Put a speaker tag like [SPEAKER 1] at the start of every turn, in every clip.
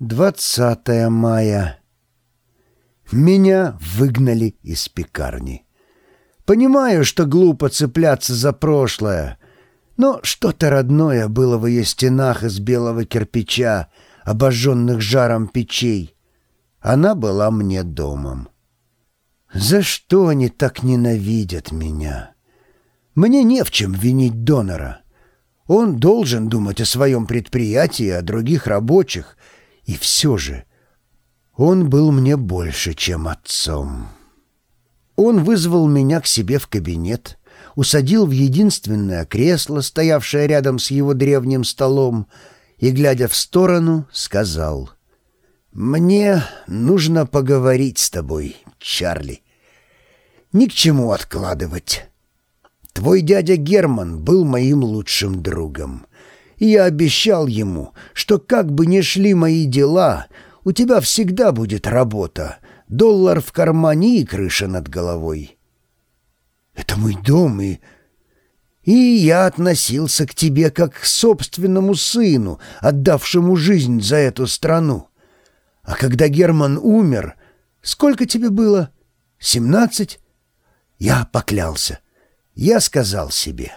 [SPEAKER 1] 20 мая. Меня выгнали из пекарни. Понимаю, что глупо цепляться за прошлое, но что-то родное было в ее стенах из белого кирпича, обожженных жаром печей. Она была мне домом. За что они так ненавидят меня? Мне не в чем винить донора. Он должен думать о своем предприятии, о других рабочих, и все же он был мне больше, чем отцом. Он вызвал меня к себе в кабинет, усадил в единственное кресло, стоявшее рядом с его древним столом, и, глядя в сторону, сказал, «Мне нужно поговорить с тобой, Чарли. Ни к чему откладывать. Твой дядя Герман был моим лучшим другом, и я обещал ему, что как бы ни шли мои дела, у тебя всегда будет работа, доллар в кармане и крыша над головой. Это мой дом, и... И я относился к тебе как к собственному сыну, отдавшему жизнь за эту страну. А когда Герман умер, сколько тебе было? Семнадцать? Я поклялся. Я сказал себе.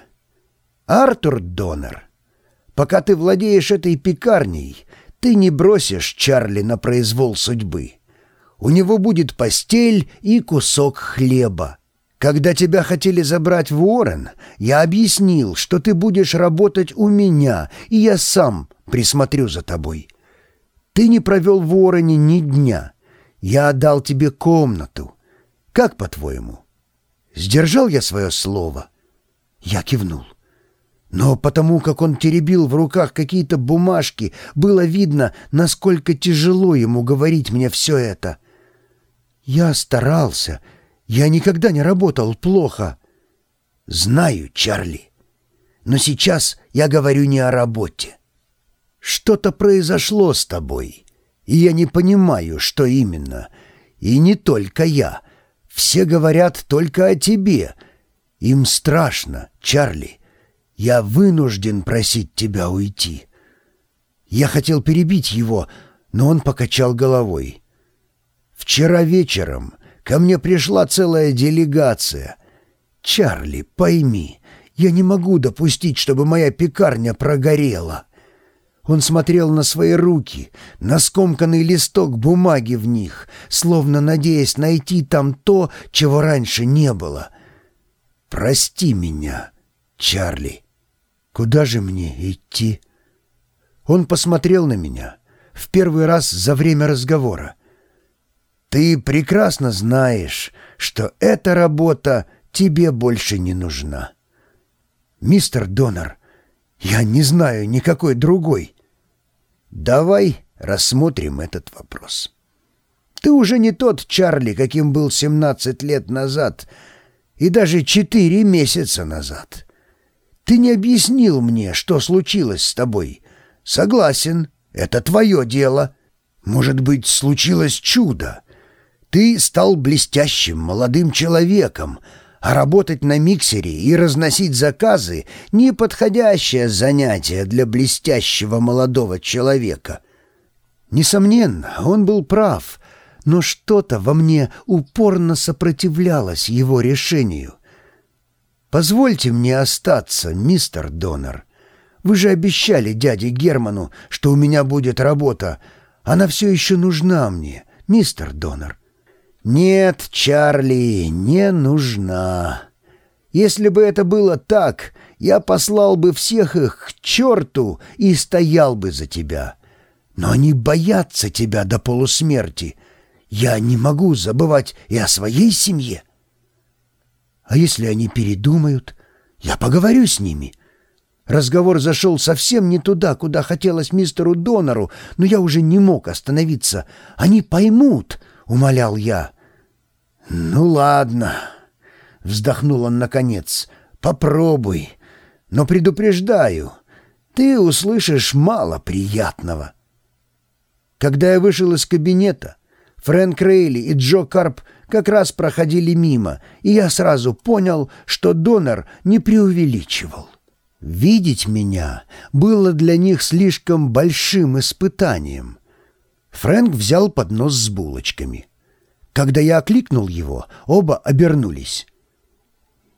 [SPEAKER 1] Артур Донор, пока ты владеешь этой пекарней, ты не бросишь Чарли на произвол судьбы. У него будет постель и кусок хлеба. Когда тебя хотели забрать в Уоррен, я объяснил, что ты будешь работать у меня, и я сам присмотрю за тобой. Ты не провел в Уоррене ни дня. Я отдал тебе комнату. Как, по-твоему? Сдержал я свое слово?» Я кивнул. Но потому как он теребил в руках какие-то бумажки, было видно, насколько тяжело ему говорить мне все это. Я старался. Я никогда не работал плохо. Знаю, Чарли. Но сейчас я говорю не о работе. Что-то произошло с тобой, и я не понимаю, что именно. И не только я. Все говорят только о тебе. Им страшно, Чарли. Я вынужден просить тебя уйти». Я хотел перебить его, но он покачал головой. «Вчера вечером ко мне пришла целая делегация. Чарли, пойми, я не могу допустить, чтобы моя пекарня прогорела». Он смотрел на свои руки, на скомканный листок бумаги в них, словно надеясь найти там то, чего раньше не было. «Прости меня, Чарли». Куда же мне идти? Он посмотрел на меня в первый раз за время разговора. Ты прекрасно знаешь, что эта работа тебе больше не нужна. Мистер Донор, я не знаю никакой другой. Давай рассмотрим этот вопрос. Ты уже не тот Чарли, каким был 17 лет назад и даже 4 месяца назад. Ты не объяснил мне, что случилось с тобой. Согласен, это твое дело. Может быть, случилось чудо. Ты стал блестящим молодым человеком, а работать на миксере и разносить заказы — неподходящее занятие для блестящего молодого человека. Несомненно, он был прав, но что-то во мне упорно сопротивлялось его решению — Позвольте мне остаться, мистер Донор. Вы же обещали дяде Герману, что у меня будет работа. Она все еще нужна мне, мистер Донор. Нет, Чарли, не нужна. Если бы это было так, я послал бы всех их к черту и стоял бы за тебя. Но они боятся тебя до полусмерти. Я не могу забывать и о своей семье. А если они передумают? Я поговорю с ними. Разговор зашел совсем не туда, куда хотелось мистеру Донору, но я уже не мог остановиться. Они поймут, — умолял я. «Ну ладно», — вздохнул он наконец, — «попробуй, но предупреждаю, ты услышишь мало приятного». Когда я вышел из кабинета, Фрэнк Рейли и Джо Карп как раз проходили мимо, и я сразу понял, что донор не преувеличивал. Видеть меня было для них слишком большим испытанием. Фрэнк взял поднос с булочками. Когда я окликнул его, оба обернулись.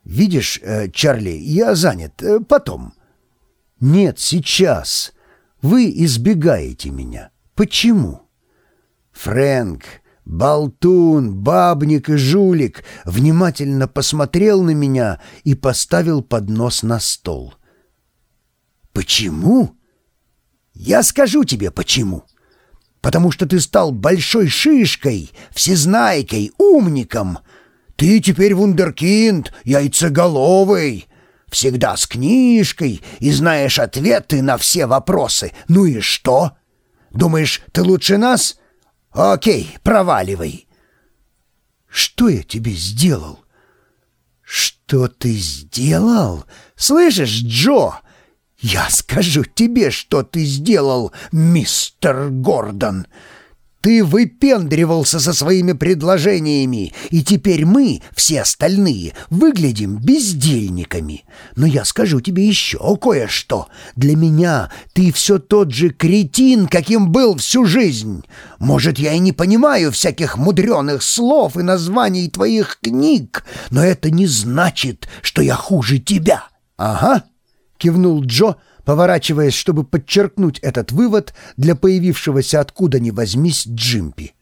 [SPEAKER 1] «Видишь, э, Чарли, я занят. Э, потом». «Нет, сейчас. Вы избегаете меня. Почему?» Фрэнк, болтун, бабник и жулик, внимательно посмотрел на меня и поставил поднос на стол. «Почему?» «Я скажу тебе, почему. Потому что ты стал большой шишкой, всезнайкой, умником. Ты теперь вундеркинд, яйцеголовый» всегда с книжкой и знаешь ответы на все вопросы. Ну и что? Думаешь, ты лучше нас? Окей, проваливай. Что я тебе сделал? Что ты сделал? Слышишь, Джо? Я скажу тебе, что ты сделал, мистер Гордон. Ты выпендривался со своими предложениями, и теперь мы, все остальные, выглядим бездельниками. Но я скажу тебе еще кое-что. Для меня ты все тот же кретин, каким был всю жизнь. Может, я и не понимаю всяких мудреных слов и названий твоих книг, но это не значит, что я хуже тебя. Ага, кивнул Джо, — поворачиваясь, чтобы подчеркнуть этот вывод для появившегося откуда ни возьмись Джимпи.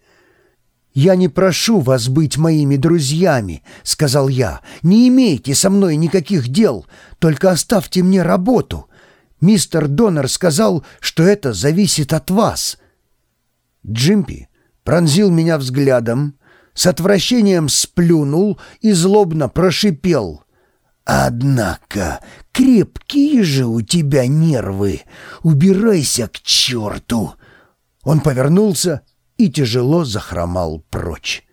[SPEAKER 1] «Я не прошу вас быть моими друзьями», — сказал я. «Не имейте со мной никаких дел, только оставьте мне работу. Мистер Донор сказал, что это зависит от вас». Джимпи пронзил меня взглядом, с отвращением сплюнул и злобно прошипел. «Однако крепкие же у тебя нервы! Убирайся к черту!» Он повернулся и тяжело захромал прочь.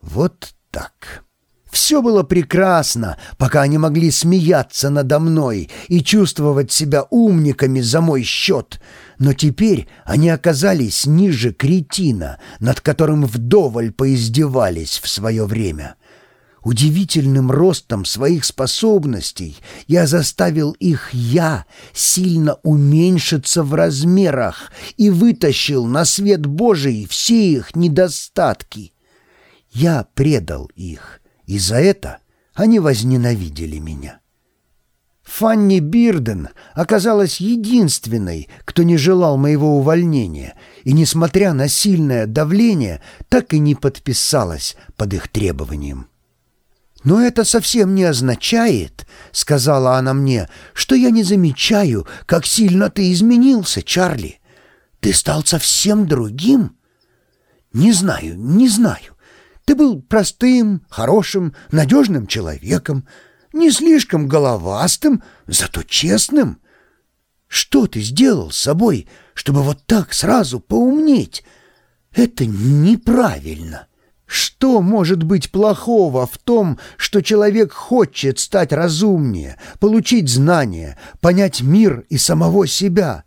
[SPEAKER 1] Вот так. Все было прекрасно, пока они могли смеяться надо мной и чувствовать себя умниками за мой счет. Но теперь они оказались ниже кретина, над которым вдоволь поиздевались в свое время. Удивительным ростом своих способностей я заставил их «я» сильно уменьшиться в размерах и вытащил на свет Божий все их недостатки. Я предал их, и за это они возненавидели меня. Фанни Бирден оказалась единственной, кто не желал моего увольнения, и, несмотря на сильное давление, так и не подписалась под их требованием. «Но это совсем не означает, — сказала она мне, — что я не замечаю, как сильно ты изменился, Чарли. Ты стал совсем другим. Не знаю, не знаю. Ты был простым, хорошим, надежным человеком, не слишком головастым, зато честным. Что ты сделал с собой, чтобы вот так сразу поумнеть? Это неправильно». Что может быть плохого в том, что человек хочет стать разумнее, получить знания, понять мир и самого себя?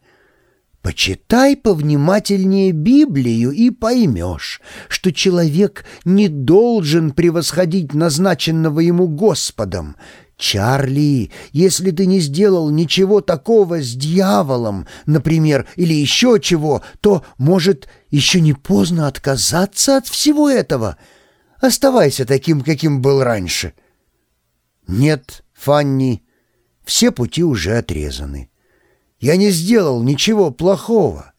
[SPEAKER 1] Почитай повнимательнее Библию и поймешь, что человек не должен превосходить назначенного ему Господом. Чарли, если ты не сделал ничего такого с дьяволом, например, или еще чего, то, может, еще не поздно отказаться от всего этого. Оставайся таким, каким был раньше. Нет, Фанни, все пути уже отрезаны. Я не сделал ничего плохого.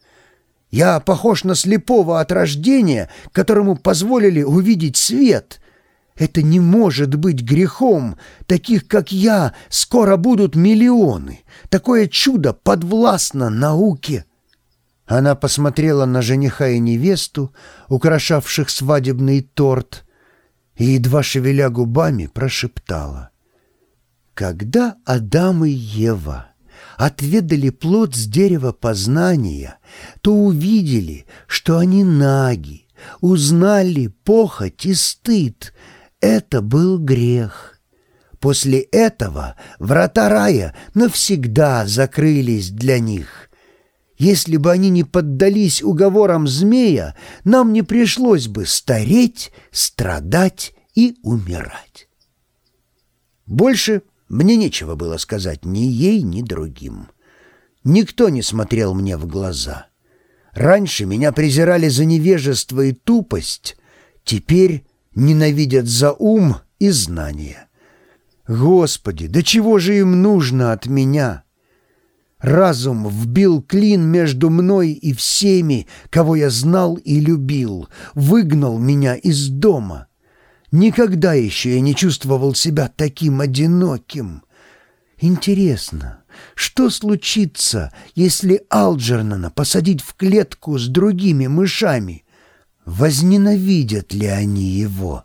[SPEAKER 1] Я похож на слепого от рождения, которому позволили увидеть свет. Это не может быть грехом. Таких, как я, скоро будут миллионы. Такое чудо подвластно науке». Она посмотрела на жениха и невесту, украшавших свадебный торт, и, едва шевеля губами, прошептала. «Когда Адам и Ева отведали плод с дерева познания, то увидели, что они наги, узнали похоть и стыд. Это был грех». После этого врата рая навсегда закрылись для них — если бы они не поддались уговорам змея, нам не пришлось бы стареть, страдать и умирать. Больше мне нечего было сказать ни ей, ни другим. Никто не смотрел мне в глаза. Раньше меня презирали за невежество и тупость, теперь ненавидят за ум и знания. Господи, да чего же им нужно от меня? Разум вбил клин между мной и всеми, кого я знал и любил, выгнал меня из дома. Никогда еще я не чувствовал себя таким одиноким. Интересно, что случится, если Алджернана посадить в клетку с другими мышами? Возненавидят ли они его?»